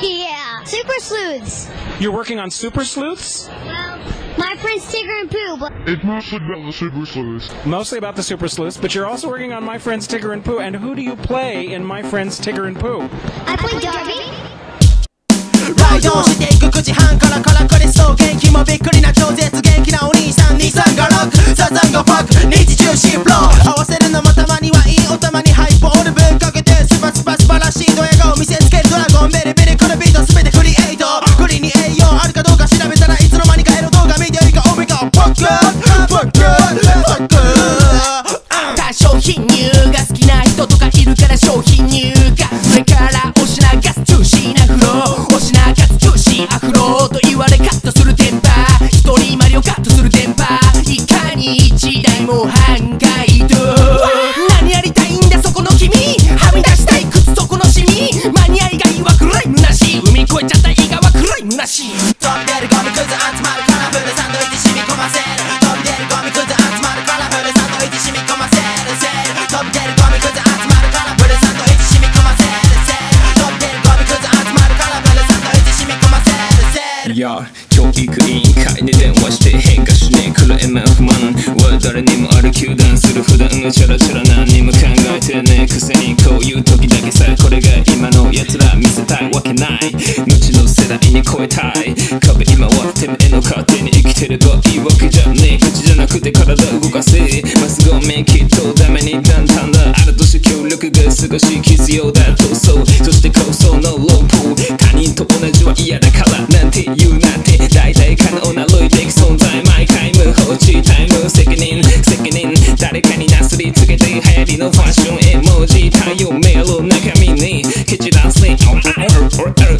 Yeah, super sleuths. You're working on Super Sleuths? Well, my friends Tigger and Pooh, but It's mostly about the super sleuths. Mostly about the Super Sleuths, but you're also working on My Friends Tigger and Pooh. And who do you play in My Friends Tigger and Pooh? I play Darby. ライドオンしていく9時半からカラクリスト元気もびっくりな超絶 は暗い虚しい。飛び出るゴミくず集まるカラフルサンドイッチ染み込ませる。飛び出るゴミくず集まるカラフルサンドイッチ染み込ませるセール飛び出るゴミくず集まるカラフルサンドイッチ染み込ませるセール飛び出るゴミくず集まるカラフルサンドイッチ染み込ませるセールいや教育委員会で電話して変化しねえクライマー不満は誰にもある糾弾する普段のチャラチャラ何にも考えてねえくせに。こういう時だけさこれが今の奴ら。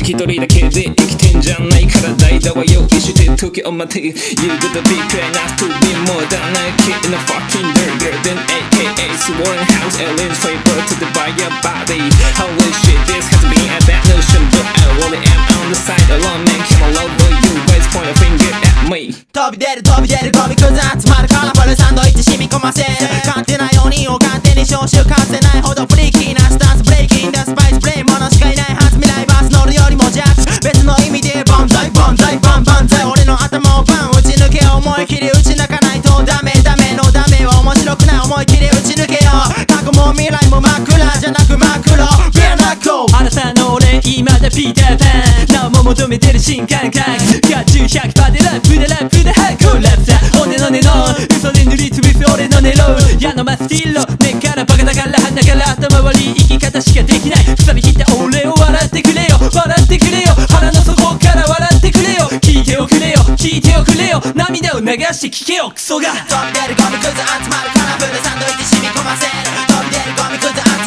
一人だけで生きてんじゃないから代打は用意して時を待て You gotta be clear not to be more than a kid in a fucking burger Then aka sworn house aliens favor to divide your body Holy shit this has been a bad notion But I really am on the side alone man Come on over you guys point a finger at me 飛び出る だピーターパンなおも求めてる新感覚ガチ100%でラップでラップでハーコーラップさ骨の根の嘘で塗りつぶす俺のネロ矢のマスティッロ根からバカだから鼻から頭悪い生き方しかできない腐りきった俺を笑ってくれよ笑ってくれよ腹の底から笑ってくれよ聞いておくれよ聞いておくれよ涙を流して聞けよクソが飛び出るゴミくず集まるカラフルサンドイッチ染み込ませる飛んでるゴミくず集まる